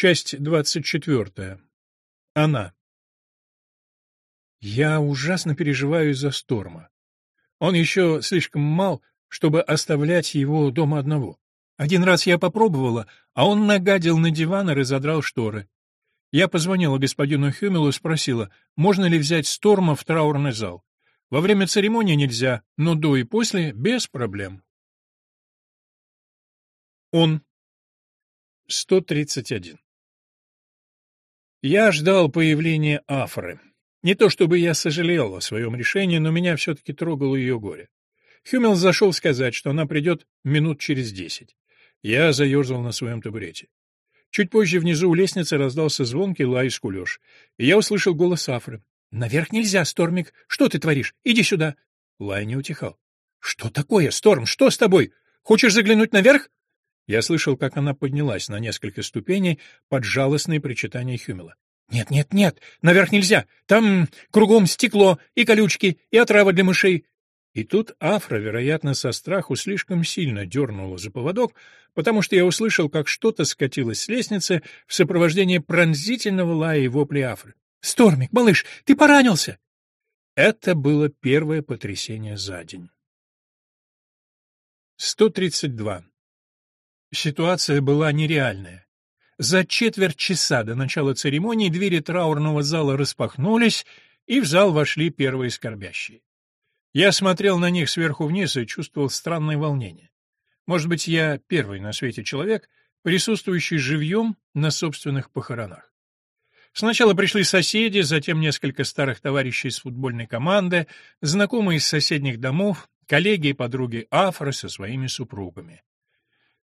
Часть двадцать четвертая. Она. Я ужасно переживаю из-за Сторма. Он еще слишком мал, чтобы оставлять его дома одного. Один раз я попробовала, а он нагадил на диван и разодрал шторы. Я позвонила господину Хюмелу и спросила, можно ли взять Сторма в траурный зал. Во время церемонии нельзя, но до и после без проблем. Он. 131. Я ждал появления Афры. Не то чтобы я сожалел о своем решении, но меня все-таки трогало ее горе. Хюмел зашел сказать, что она придет минут через десять. Я заерзал на своем табурете. Чуть позже внизу у лестницы раздался звонкий лай и скулеж, и я услышал голос Афры. «Наверх нельзя, Стормик! Что ты творишь? Иди сюда!» Лай не утихал. «Что такое, Сторм? Что с тобой? Хочешь заглянуть наверх?» Я слышал, как она поднялась на несколько ступеней под жалостные причитания Хюмела. «Нет, нет, нет, наверх нельзя. Там кругом стекло и колючки, и отрава для мышей». И тут Афра, вероятно, со страху слишком сильно дернула за поводок, потому что я услышал, как что-то скатилось с лестницы в сопровождении пронзительного лая и вопли Афры. «Стормик, малыш, ты поранился!» Это было первое потрясение за день. 132. Ситуация была нереальная. За четверть часа до начала церемонии двери траурного зала распахнулись, и в зал вошли первые скорбящие. Я смотрел на них сверху вниз и чувствовал странное волнение. Может быть, я первый на свете человек, присутствующий живьем на собственных похоронах. Сначала пришли соседи, затем несколько старых товарищей из футбольной команды, знакомые из соседних домов, коллеги и подруги Афры со своими супругами.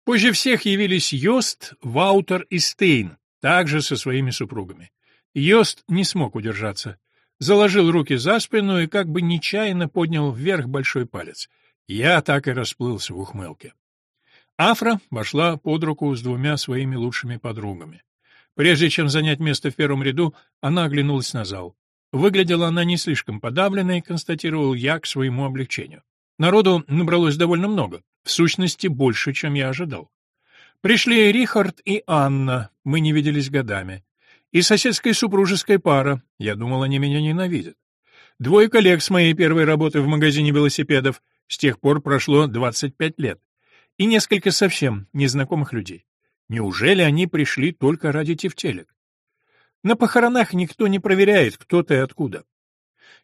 Позже всех явились Йост, Ваутер и Стейн, также со своими супругами. Йост не смог удержаться. Заложил руки за спину и как бы нечаянно поднял вверх большой палец. Я так и расплылся в ухмылке. Афра вошла под руку с двумя своими лучшими подругами. Прежде чем занять место в первом ряду, она оглянулась на зал. Выглядела она не слишком подавленной, констатировал я к своему облегчению. Народу набралось довольно много. В сущности, больше, чем я ожидал. Пришли Рихард и Анна, мы не виделись годами. И соседская супружеская пара, я думал, они меня ненавидят. Двое коллег с моей первой работы в магазине велосипедов, с тех пор прошло 25 лет. И несколько совсем незнакомых людей. Неужели они пришли только ради тефтелек? На похоронах никто не проверяет, кто ты и откуда.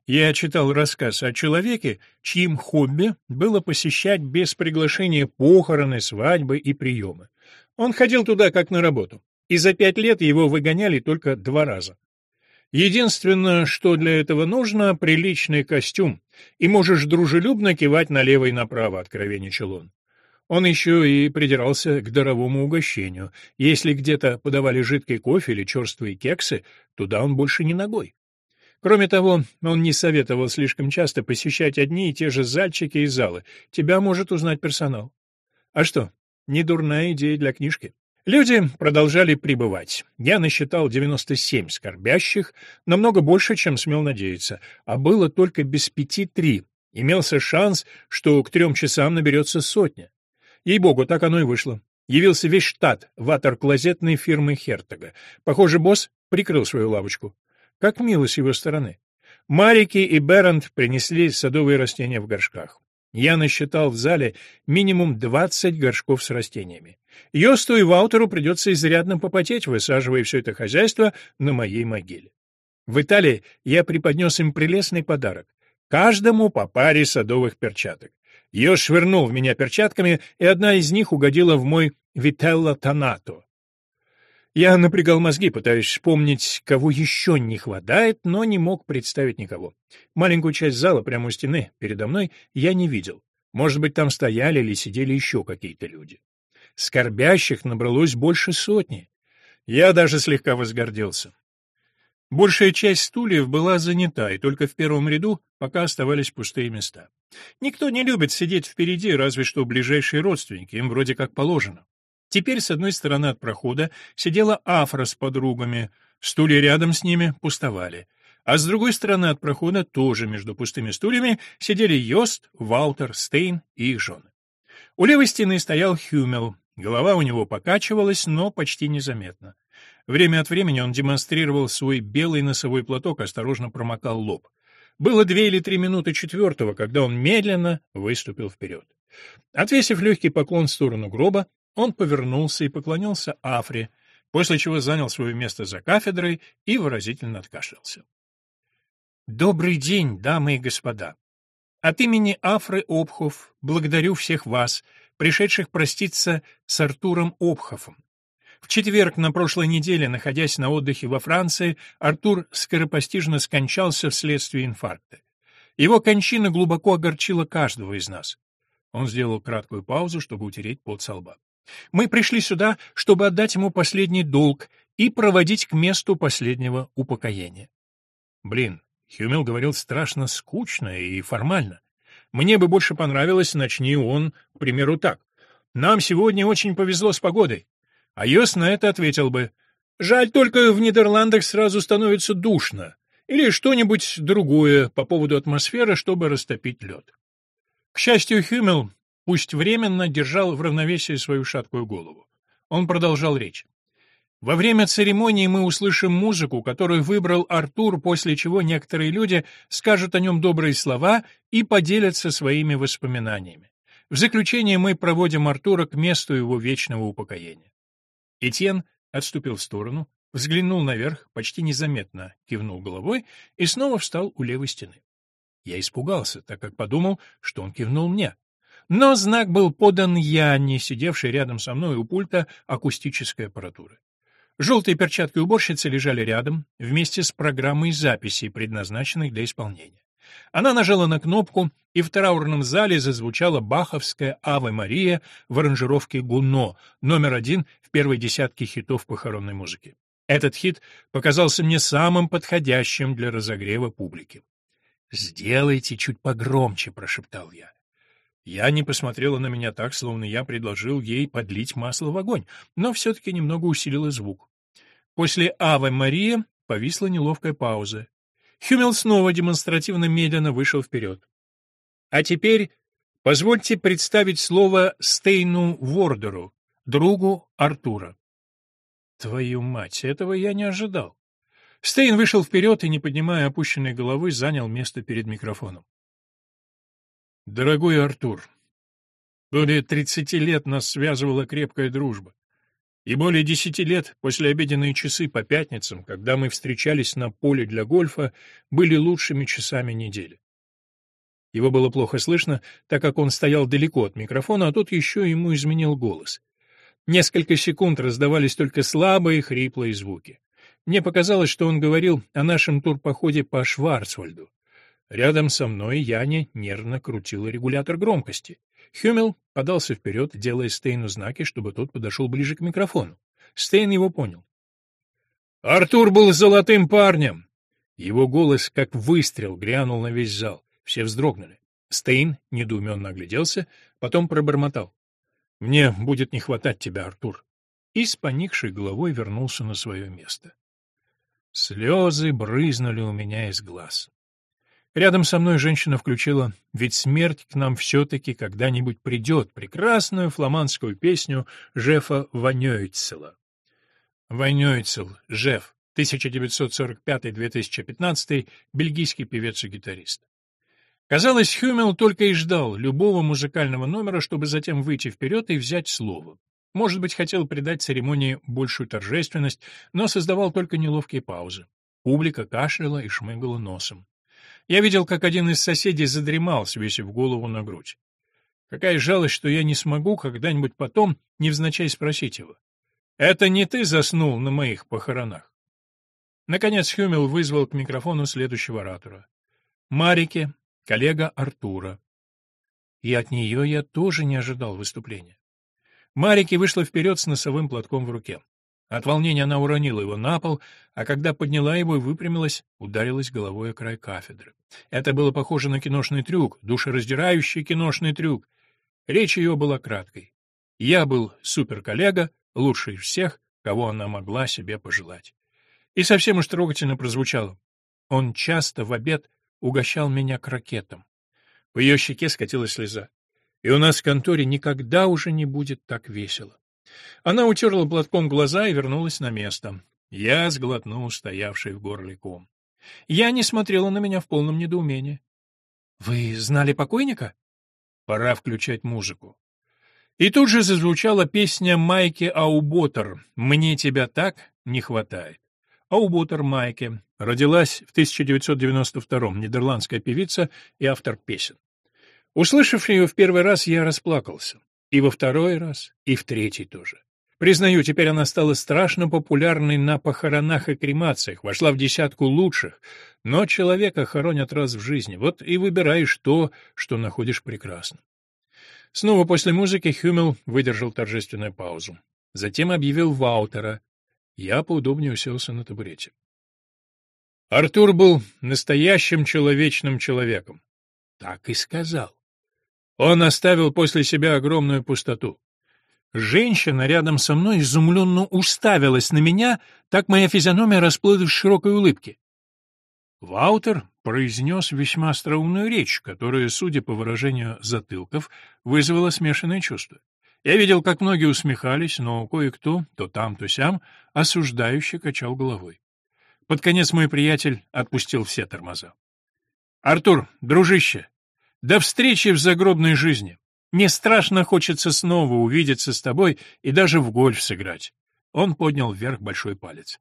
Я читал рассказ о человеке, чьим хобби было посещать без приглашения похороны, свадьбы и приемы. Он ходил туда как на работу, и за пять лет его выгоняли только два раза. Единственное, что для этого нужно — приличный костюм, и можешь дружелюбно кивать налево и направо, откровенничал он. Он еще и придирался к даровому угощению. Если где-то подавали жидкий кофе или черствые кексы, туда он больше не ногой. Кроме того, он не советовал слишком часто посещать одни и те же зальчики и залы. Тебя может узнать персонал. А что, не дурная идея для книжки. Люди продолжали прибывать. Я насчитал 97 скорбящих, намного больше, чем смел надеяться, а было только без пяти три. Имелся шанс, что к трем часам наберется сотня. Ей-богу, так оно и вышло. Явился весь штат ватер-клозетной фирмы Хертога. Похоже, босс прикрыл свою лавочку. Как мило с его стороны. Марики и Берант принесли садовые растения в горшках. Я насчитал в зале минимум 20 горшков с растениями. Йосту и Ваутеру придется изрядно попотеть, высаживая все это хозяйство на моей могиле. В Италии я преподнес им прелестный подарок. Каждому по паре садовых перчаток. Йос швырнул в меня перчатками, и одна из них угодила в мой Вителло Тонато. Я напрягал мозги, пытаясь вспомнить, кого еще не хватает, но не мог представить никого. Маленькую часть зала прямо у стены передо мной я не видел. Может быть, там стояли или сидели еще какие-то люди. Скорбящих набралось больше сотни. Я даже слегка возгордился. Большая часть стульев была занята, и только в первом ряду пока оставались пустые места. Никто не любит сидеть впереди, разве что ближайшие родственники, им вроде как положено. Теперь с одной стороны от прохода сидела Афра с подругами, стулья рядом с ними пустовали. А с другой стороны от прохода, тоже между пустыми стульями, сидели Йост, Валтер, Стейн и их жены. У левой стены стоял Хюмел, Голова у него покачивалась, но почти незаметно. Время от времени он демонстрировал свой белый носовой платок, осторожно промокал лоб. Было две или три минуты четвертого, когда он медленно выступил вперед. Отвесив легкий поклон в сторону гроба, он повернулся и поклонился Афре, после чего занял свое место за кафедрой и выразительно откашлялся. «Добрый день, дамы и господа! От имени Афры Обхов благодарю всех вас, пришедших проститься с Артуром Обхофом. В четверг на прошлой неделе, находясь на отдыхе во Франции, Артур скоропостижно скончался вследствие инфаркта. Его кончина глубоко огорчила каждого из нас. Он сделал краткую паузу, чтобы утереть пот со лба. Мы пришли сюда, чтобы отдать ему последний долг и проводить к месту последнего упокоения. Блин, Хюмел говорил страшно скучно и формально. Мне бы больше понравилось, начни он, к примеру, так. Нам сегодня очень повезло с погодой. А Йос на это ответил бы. Жаль, только в Нидерландах сразу становится душно. Или что-нибудь другое по поводу атмосферы, чтобы растопить лед. К счастью, Хюмел, пусть временно, держал в равновесии свою шаткую голову. Он продолжал речь. Во время церемонии мы услышим музыку, которую выбрал Артур, после чего некоторые люди скажут о нем добрые слова и поделятся своими воспоминаниями. В заключение мы проводим Артура к месту его вечного упокоения. Этьен отступил в сторону, взглянул наверх, почти незаметно кивнул головой и снова встал у левой стены. Я испугался, так как подумал, что он кивнул мне. Но знак был подан Яне, сидевшей рядом со мной у пульта акустической аппаратуры. Желтые перчатки уборщицы лежали рядом, вместе с программой записей, предназначенной для исполнения. Она нажала на кнопку, и в траурном зале зазвучала баховская «Аве Мария» в аранжировке Гуно, номер один в первой десятке хитов похоронной музыки. Этот хит показался мне самым подходящим для разогрева публики. «Сделайте чуть погромче», — прошептал я. Я не посмотрела на меня так, словно я предложил ей подлить масло в огонь, но все-таки немного усилила звук. После «Аве Мария» повисла неловкая пауза. Хюмел снова демонстративно медленно вышел вперед. А теперь позвольте представить слово Стейну Вордеру, другу Артура. Твою мать, этого я не ожидал. Стейн вышел вперед и, не поднимая опущенной головы, занял место перед микрофоном. Дорогой Артур, более тридцати лет нас связывала крепкая дружба. И более десяти лет после обеденные часы по пятницам, когда мы встречались на поле для гольфа, были лучшими часами недели. Его было плохо слышно, так как он стоял далеко от микрофона, а тот еще ему изменил голос. Несколько секунд раздавались только слабые хриплые звуки. Мне показалось, что он говорил о нашем турпоходе по Шварцвальду. Рядом со мной Яне нервно крутила регулятор громкости. Хюмел подался вперед, делая Стейну знаки, чтобы тот подошел ближе к микрофону. Стейн его понял. «Артур был золотым парнем!» Его голос, как выстрел, грянул на весь зал. Все вздрогнули. Стейн недоуменно огляделся, потом пробормотал. «Мне будет не хватать тебя, Артур!» И с поникшей головой вернулся на свое место. Слезы брызнули у меня из глаз. Рядом со мной женщина включила «Ведь смерть к нам все-таки когда-нибудь придет» прекрасную фламандскую песню Жефа Ванёйцела. Ванёйцел, Жеф, 1945-2015, бельгийский певец и гитарист. Казалось, Хюмел только и ждал любого музыкального номера, чтобы затем выйти вперед и взять слово. Может быть, хотел придать церемонии большую торжественность, но создавал только неловкие паузы. Публика кашляла и шмыгала носом. Я видел, как один из соседей задремал, свесив голову на грудь. Какая жалость, что я не смогу когда-нибудь потом невзначай спросить его. «Это не ты заснул на моих похоронах?» Наконец Хюмел вызвал к микрофону следующего оратора. Марике, коллега Артура. И от нее я тоже не ожидал выступления. Марике вышла вперед с носовым платком в руке. От волнения она уронила его на пол, а когда подняла его и выпрямилась, ударилась головой о край кафедры. Это было похоже на киношный трюк, душераздирающий киношный трюк. Речь ее была краткой. Я был суперколлега, лучший из всех, кого она могла себе пожелать. И совсем уж трогательно прозвучало. Он часто в обед угощал меня крокетом. По ее щеке скатилась слеза. И у нас в конторе никогда уже не будет так весело. Она утерла платком глаза и вернулась на место. Я сглотнул стоявший в горле ком. Я не смотрела на меня в полном недоумении. «Вы знали покойника?» «Пора включать музыку». И тут же зазвучала песня Майки Ауботер «Мне тебя так не хватает». Ауботер Майки родилась в 1992-м, нидерландская певица и автор песен. Услышав ее в первый раз, я расплакался. И во второй раз, и в третий тоже. Признаю, теперь она стала страшно популярной на похоронах и кремациях, вошла в десятку лучших, но человека хоронят раз в жизни, вот и выбираешь то, что находишь прекрасным. Снова после музыки Хюмел выдержал торжественную паузу. Затем объявил Ваутера. Я поудобнее уселся на табурете. Артур был настоящим человечным человеком. Так и сказал. Он оставил после себя огромную пустоту. Женщина рядом со мной изумленно уставилась на меня, так моя физиономия расплылась в широкой улыбке. Ваутер произнес весьма остроумную речь, которая, судя по выражению затылков, вызвала смешанные чувства. Я видел, как многие усмехались, но кое-кто, то там, то сям, осуждающе качал головой. Под конец мой приятель отпустил все тормоза. «Артур, дружище, до встречи в загробной жизни!» Мне страшно хочется снова увидеться с тобой и даже в гольф сыграть. Он поднял вверх большой палец.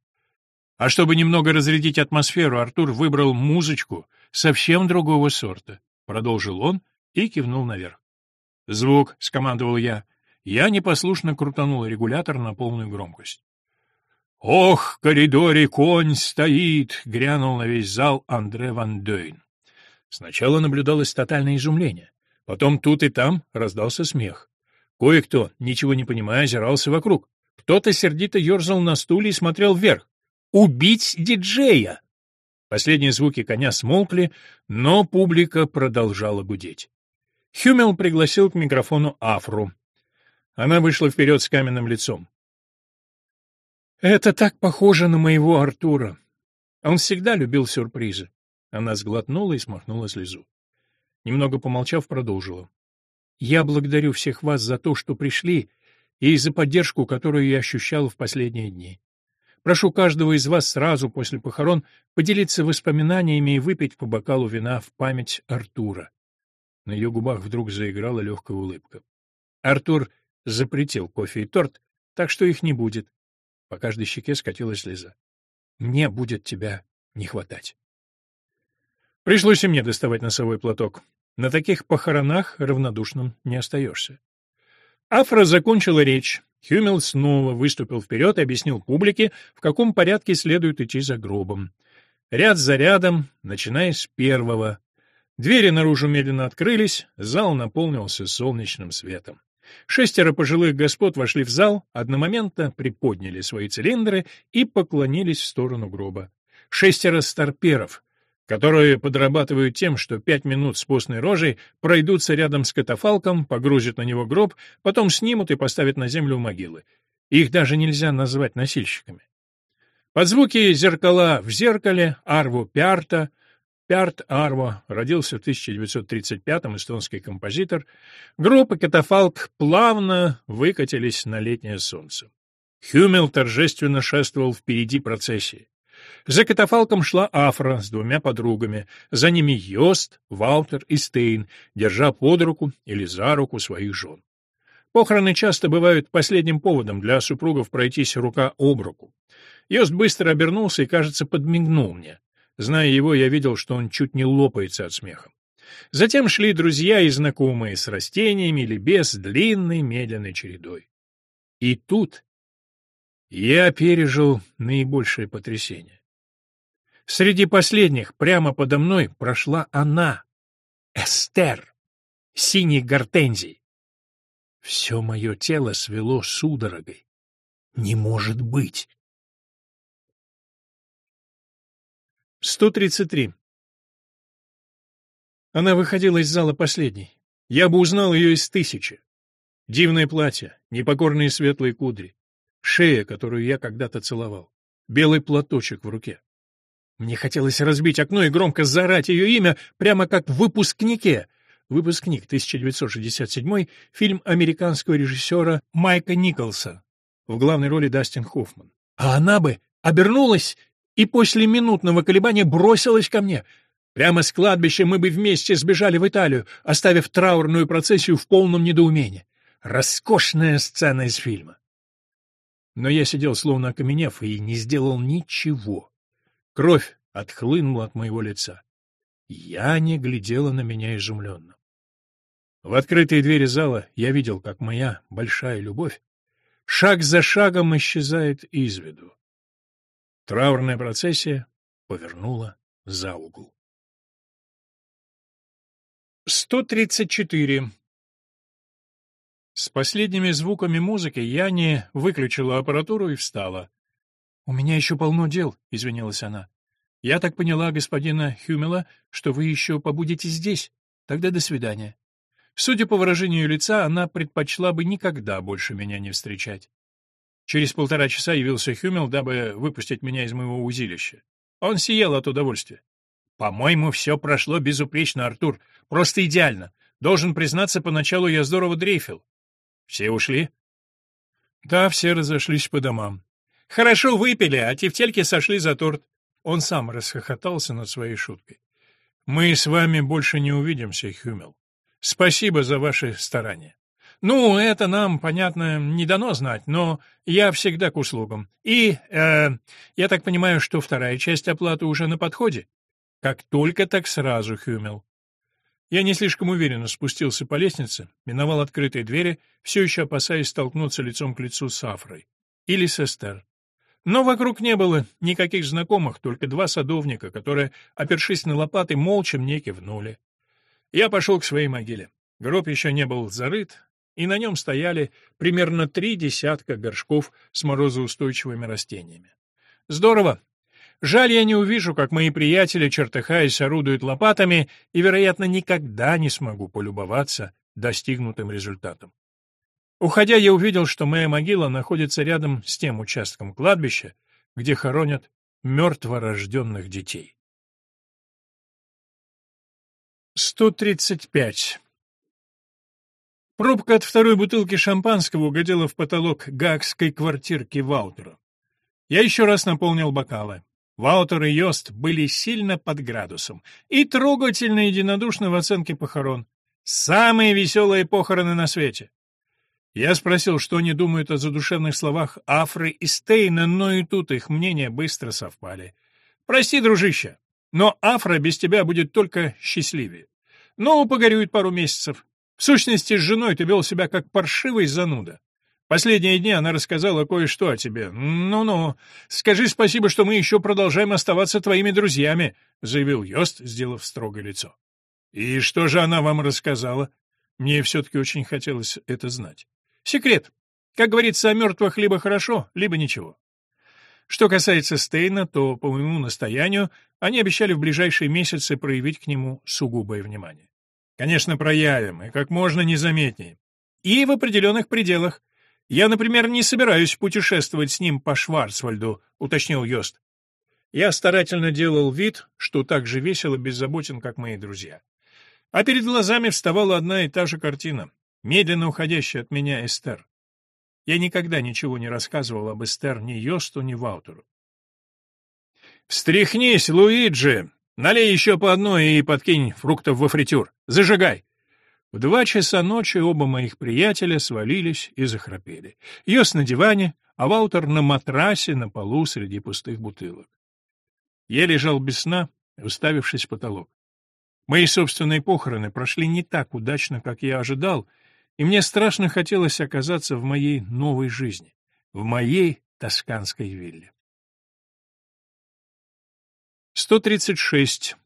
А чтобы немного разрядить атмосферу, Артур выбрал музычку совсем другого сорта, продолжил он и кивнул наверх. Звук, скомандовал я. Я непослушно крутанул регулятор на полную громкость. «Ох, в коридоре конь стоит!» — грянул на весь зал Андре Ван Дойн. Сначала наблюдалось тотальное изумление. Потом тут и там раздался смех. Кое-кто, ничего не понимая, озирался вокруг. Кто-то сердито ерзал на стуле и смотрел вверх. «Убить диджея!» Последние звуки коня смолкли, но публика продолжала гудеть. Хюмел пригласил к микрофону Афру. Она вышла вперед с каменным лицом. «Это так похоже на моего Артура. Он всегда любил сюрпризы». Она сглотнула и смахнула слезу. Немного помолчав, продолжила. «Я благодарю всех вас за то, что пришли, и за поддержку, которую я ощущала в последние дни. Прошу каждого из вас сразу после похорон поделиться воспоминаниями и выпить по бокалу вина в память Артура». На ее губах вдруг заиграла легкая улыбка. Артур запретил кофе и торт, так что их не будет. По каждой щеке скатилась слеза. «Мне будет тебя не хватать». Пришлось и мне доставать носовой платок. На таких похоронах равнодушным не остаешься. Афра закончила речь. Хюмел снова выступил вперед и объяснил публике, в каком порядке следует идти за гробом. Ряд за рядом, начиная с первого. Двери наружу медленно открылись, зал наполнился солнечным светом. Шестеро пожилых господ вошли в зал, одномоментно приподняли свои цилиндры и поклонились в сторону гроба. Шестеро старперов, которые подрабатывают тем, что пять минут с постной рожей пройдутся рядом с катафалком, погрузят на него гроб, потом снимут и поставят на землю могилы. Их даже нельзя назвать носильщиками. Под звуки «Зеркала в зеркале» Арву Пиарта Пиарт Арво родился в 1935-м, эстонский композитор. И катафалк плавно выкатились на летнее солнце. Хюмел торжественно шествовал впереди процессии. За катафалком шла Афра с двумя подругами, за ними Йост, Валтер и Стейн, держа под руку или за руку своих жен. Похороны часто бывают последним поводом для супругов пройтись рука об руку. Йост быстро обернулся и, кажется, подмигнул мне. Зная его, я видел, что он чуть не лопается от смеха. Затем шли друзья и знакомые с растениями или без длинной медленной чередой. И тут я пережил наибольшее потрясение. Среди последних, прямо подо мной, прошла она, Эстер, синий гортензий. Все мое тело свело судорогой. Не может быть! 133. Она выходила из зала последней. Я бы узнал ее из тысячи. Дивное платье, непокорные светлые кудри, шея, которую я когда-то целовал, белый платочек в руке. Мне хотелось разбить окно и громко заорать ее имя, прямо как в выпускнике. выпускник 1967, фильм американского режиссера Майка Николса. В главной роли Дастин Хоффман. А она бы обернулась и после минутного колебания бросилась ко мне. Прямо с кладбища мы бы вместе сбежали в Италию, оставив траурную процессию в полном недоумении. Роскошная сцена из фильма. Но я сидел словно окаменев и не сделал ничего. Кровь отхлынула от моего лица. Я не глядела на меня изумленно. В открытые двери зала я видел, как моя большая любовь шаг за шагом исчезает из виду. Траурная процессия повернула за угол. 134. С последними звуками музыки Яни выключила аппаратуру и встала. «У меня еще полно дел», — извинилась она. «Я так поняла, господина Хюмела, что вы еще побудете здесь. Тогда до свидания». Судя по выражению лица, она предпочла бы никогда больше меня не встречать. Через полтора часа явился Хюмел, дабы выпустить меня из моего узилища. Он сиял от удовольствия. «По-моему, все прошло безупречно, Артур. Просто идеально. Должен признаться, поначалу я здорово дрейфил. Все ушли? Да, все разошлись по домам. Хорошо выпили, а тефтельки сошли за торт. Он сам расхохотался над своей шуткой. Мы с вами больше не увидимся, Хюмел. Спасибо за ваши старания. Ну, это нам, понятно, не дано знать, но я всегда к услугам. И, э, я так понимаю, что вторая часть оплаты уже на подходе? Как только, так сразу, Хюмел. Я не слишком уверенно спустился по лестнице, миновал открытые двери, все еще опасаясь столкнуться лицом к лицу с Афрой. Или с Эстер. Но вокруг не было никаких знакомых, только два садовника, которые, опершись на лопаты, молча мне кивнули. Я пошел к своей могиле. Гроб еще не был зарыт, и на нем стояли примерно три десятка горшков с морозоустойчивыми растениями. Здорово, Жаль, я не увижу, как мои приятели, чертыхаясь, орудуют лопатами, и, вероятно, никогда не смогу полюбоваться достигнутым результатом. Уходя, я увидел, что моя могила находится рядом с тем участком кладбища, где хоронят мертворожденных детей. 135. Пробка от второй бутылки шампанского угодила в потолок гаагской квартирки Ваутера. Я еще раз наполнил бокалы. Ваутер и Йост были сильно под градусом и трогательно единодушны в оценке похорон. Самые веселые похороны на свете. Я спросил, что они думают о задушевных словах Афры и Стейна, но и тут их мнения быстро совпали. «Прости, дружище, но Афра без тебя будет только счастливее. Ну, погорюет пару месяцев. В сущности, с женой ты вел себя как паршивый зануда. Последние дни она рассказала кое-что о тебе. Ну-ну, скажи спасибо, что мы еще продолжаем оставаться твоими друзьями, заявил Йост, сделав строгое лицо. И что же она вам рассказала? Мне все-таки очень хотелось это знать. Секрет. Как говорится, о мертвых либо хорошо, либо ничего. Что касается Стейна, то, по моему настоянию, они обещали в ближайшие месяцы проявить к нему сугубое внимание. Конечно, проявим, и как можно незаметнее. И в определенных пределах. «Я, например, не собираюсь путешествовать с ним по Шварцвальду», — уточнил Йост. Я старательно делал вид, что так же весело беззаботен, как мои друзья. А перед глазами вставала одна и та же картина, медленно уходящая от меня Эстер. Я никогда ничего не рассказывал об Эстер ни Йосту, ни Ваутеру. «Встряхнись, Луиджи! Налей еще по одной и подкинь фруктов во фритюр. Зажигай!» В два часа ночи оба моих приятеля свалились и захрапели. Йос на диване, а Ваутер на матрасе на полу среди пустых бутылок. Я лежал без сна, уставившись в потолок. Мои собственные похороны прошли не так удачно, как я ожидал, и мне страшно хотелось оказаться в моей новой жизни, в моей тосканской вилле. 136.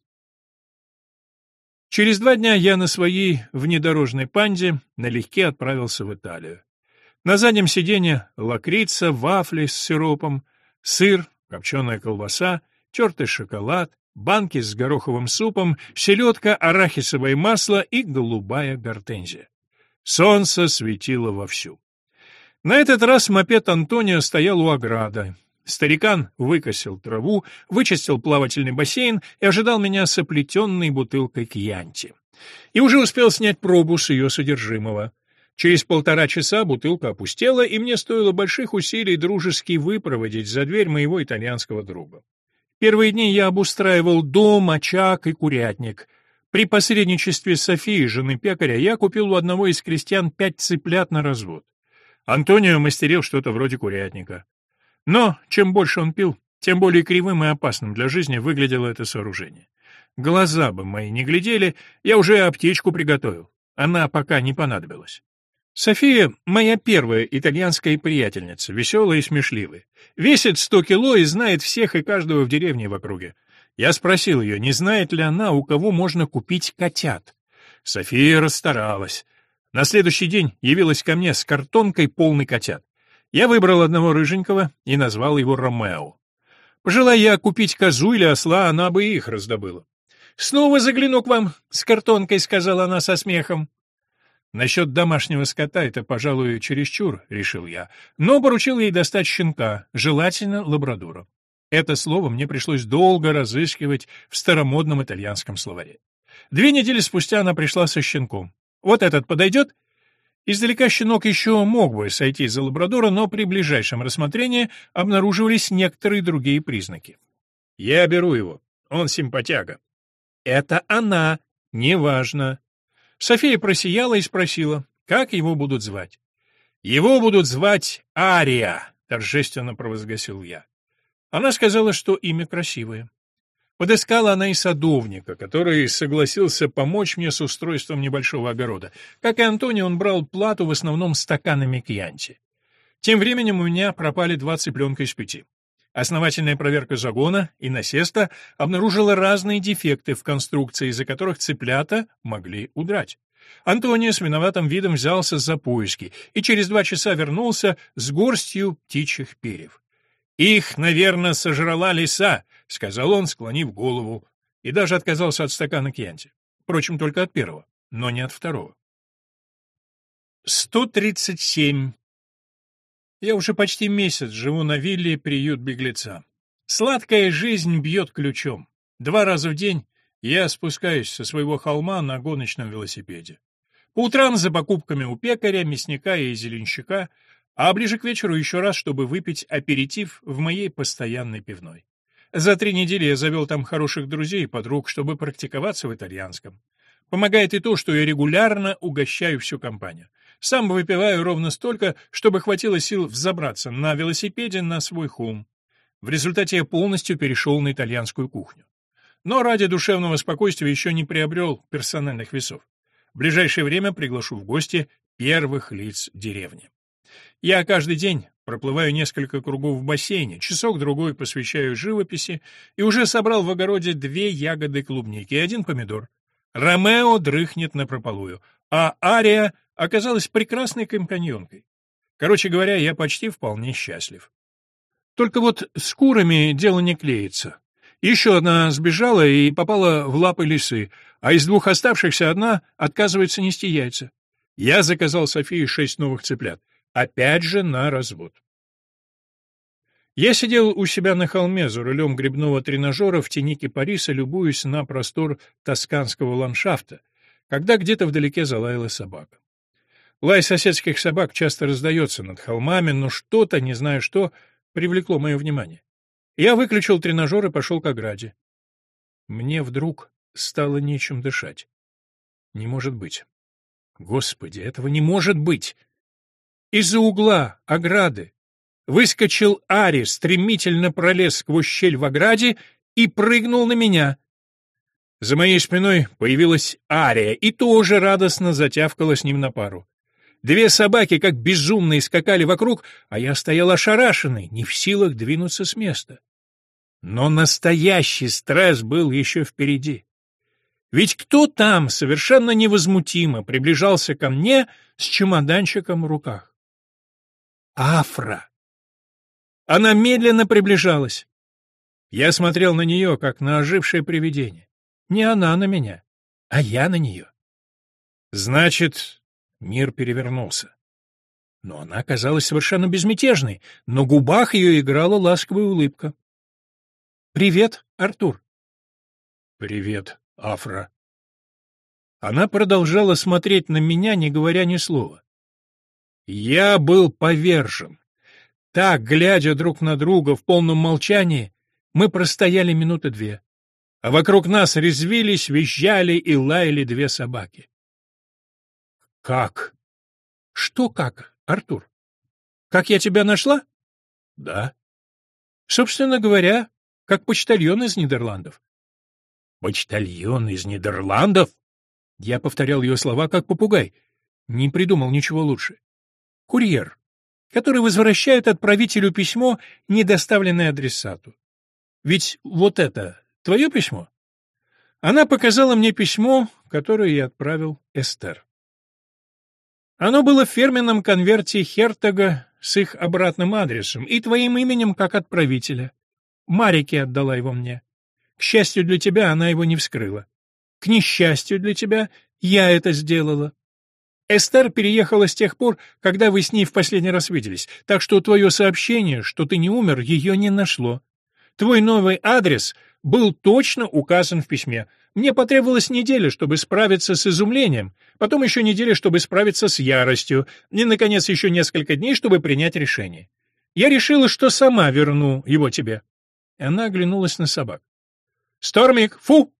Через два дня я на своей внедорожной панде налегке отправился в Италию. На заднем сиденье лакрица, вафли с сиропом, сыр, копченая колбаса, тертый шоколад, банки с гороховым супом, селедка, арахисовое масло и голубая гортензия. Солнце светило вовсю. На этот раз мопед Антонио стоял у ограды. Старикан выкосил траву, вычистил плавательный бассейн и ожидал меня с оплетенной бутылкой кьянти. И уже успел снять пробу с ее содержимого. Через полтора часа бутылка опустела, и мне стоило больших усилий дружески выпроводить за дверь моего итальянского друга. Первые дни я обустраивал дом, очаг и курятник. При посредничестве Софии, жены пекаря, я купил у одного из крестьян пять цыплят на развод. Антонио мастерил что-то вроде курятника. Но чем больше он пил, тем более кривым и опасным для жизни выглядело это сооружение. Глаза бы мои не глядели, я уже аптечку приготовил. Она пока не понадобилась. София — моя первая итальянская приятельница, веселая и смешливая. Весит сто кило и знает всех и каждого в деревне в округе. Я спросил ее, не знает ли она, у кого можно купить котят. София расстаралась. На следующий день явилась ко мне с картонкой полной котят. Я выбрал одного рыженького и назвал его Ромео. Пожелая я купить козу или осла, она бы их раздобыла. «Снова загляну к вам с картонкой», — сказала она со смехом. Насчет домашнего скота это, пожалуй, чересчур, — решил я, но поручил ей достать щенка, желательно лабрадора. Это слово мне пришлось долго разыскивать в старомодном итальянском словаре. Две недели спустя она пришла со щенком. «Вот этот подойдет?» Издалека щенок еще мог бы сойти за лабрадора, но при ближайшем рассмотрении обнаруживались некоторые другие признаки. «Я беру его. Он симпатяга». «Это она. Неважно». София просияла и спросила, как его будут звать. «Его будут звать Ария», — торжественно провозгласил я. Она сказала, что имя красивое. Подыскала она и садовника, который согласился помочь мне с устройством небольшого огорода. Как и Антоний, он брал плату в основном стаканами кьянти. Тем временем у меня пропали два цыпленка из пяти. Основательная проверка загона и насеста обнаружила разные дефекты в конструкции, из-за которых цыплята могли удрать. Антония с виноватым видом взялся за поиски и через два часа вернулся с горстью птичьих перьев. «Их, наверное, сожрала лиса», — сказал он, склонив голову, и даже отказался от стакана кьянти. Впрочем, только от первого, но не от второго. 137. Я уже почти месяц живу на вилле приют беглеца. Сладкая жизнь бьет ключом. Два раза в день я спускаюсь со своего холма на гоночном велосипеде. По утрам за покупками у пекаря, мясника и зеленщика — а ближе к вечеру еще раз, чтобы выпить аперитив в моей постоянной пивной. За три недели я завел там хороших друзей и подруг, чтобы практиковаться в итальянском. Помогает и то, что я регулярно угощаю всю компанию. Сам выпиваю ровно столько, чтобы хватило сил взобраться на велосипеде на свой холм. В результате я полностью перешел на итальянскую кухню. Но ради душевного спокойствия еще не приобрел персональных весов. В ближайшее время приглашу в гости первых лиц деревни. Я каждый день проплываю несколько кругов в бассейне, часок-другой посвящаю живописи и уже собрал в огороде две ягоды клубники и один помидор. Ромео дрыхнет напропалую, а Ария оказалась прекрасной компаньонкой. Короче говоря, я почти вполне счастлив. Только вот с курами дело не клеится. Еще одна сбежала и попала в лапы лисы, а из двух оставшихся одна отказывается нести яйца. Я заказал Софии шесть новых цыплят. Опять же на развод. Я сидел у себя на холме за рулем грибного тренажера в тени кипариса, любуясь на простор тосканского ландшафта, когда где-то вдалеке залаяла собака. Лай соседских собак часто раздается над холмами, но что-то, не знаю что, привлекло мое внимание. Я выключил тренажер и пошел к ограде. Мне вдруг стало нечем дышать. Не может быть. Господи, этого не может быть! Из-за угла ограды выскочил Ари, стремительно пролез сквозь щель в ограде и прыгнул на меня. За моей спиной появилась Ария и тоже радостно затявкала с ним на пару. Две собаки, как безумные, скакали вокруг, а я стоял ошарашенный, не в силах двинуться с места. Но настоящий стресс был еще впереди. Ведь кто там совершенно невозмутимо приближался ко мне с чемоданчиком в руках? Афра. Она медленно приближалась. Я смотрел на нее, как на ожившее привидение. Не она на меня, а я на нее. Значит, мир перевернулся. но она казалась совершенно безмятежной, на губах ее играла ласковая улыбка. «Привет, Артур». «Привет, Афра». Она продолжала смотреть на меня, не говоря ни слова. Я был повержен. Так, глядя друг на друга в полном молчании, мы простояли минуты две, а вокруг нас резвились, визжали и лаяли две собаки. «Как?» «Что как, Артур? Как я тебя нашла?» «Да». «Собственно говоря, как почтальон из Нидерландов». «Почтальон из Нидерландов?» Я повторял ее слова как попугай. Не придумал ничего лучше. «Курьер, который возвращает отправителю письмо, не доставленное адресату. Ведь вот это твое письмо?» Она показала мне письмо, которое я отправил Эстер. Оно было в фирменном конверте Хертога с их обратным адресом и твоим именем как отправителя. Марике отдала его мне. К счастью для тебя, она его не вскрыла. К несчастью для тебя, я это сделала. Эстер переехала с тех пор, когда вы с ней в последний раз виделись, так что твое сообщение, что ты не умер, ее не нашло. Твой новый адрес был точно указан в письме. Мне потребовалась неделя, чтобы справиться с изумлением, потом еще неделя, чтобы справиться с яростью, и, наконец, еще несколько дней, чтобы принять решение. Я решила, что сама верну его тебе. Она оглянулась на собак. «Стормик, фу!»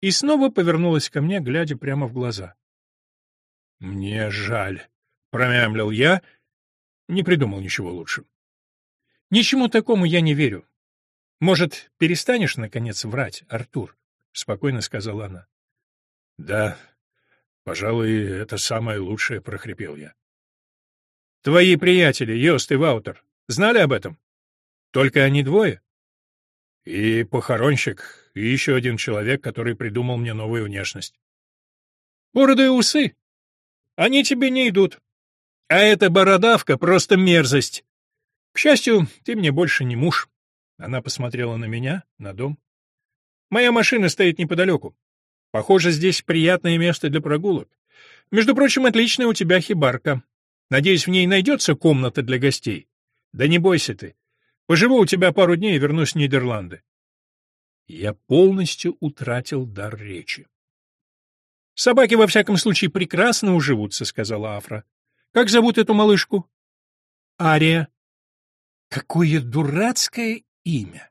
И снова повернулась ко мне, глядя прямо в глаза. «Мне жаль», — промямлил я, не придумал ничего лучше. «Ничему такому я не верю. Может, перестанешь, наконец, врать, Артур?» — спокойно сказала она. — Да, пожалуй, это самое лучшее, — прохрипел я. — Твои приятели, Йост и Ваутер, знали об этом? Только они двое? — И похоронщик, и еще один человек, который придумал мне новую внешность. — Бороды и усы. Они тебе не идут. А эта бородавка — просто мерзость. К счастью, ты мне больше не муж. Она посмотрела на меня, на дом. Моя машина стоит неподалеку. Похоже, здесь приятное место для прогулок. Между прочим, отличная у тебя хибарка. Надеюсь, в ней найдется комната для гостей. Да не бойся ты. Поживу у тебя пару дней и вернусь в Нидерланды. Я полностью утратил дар речи. «Собаки, во всяком случае, прекрасно уживутся», — сказала Афра. «Как зовут эту малышку?» «Ария». «Какое дурацкое имя!»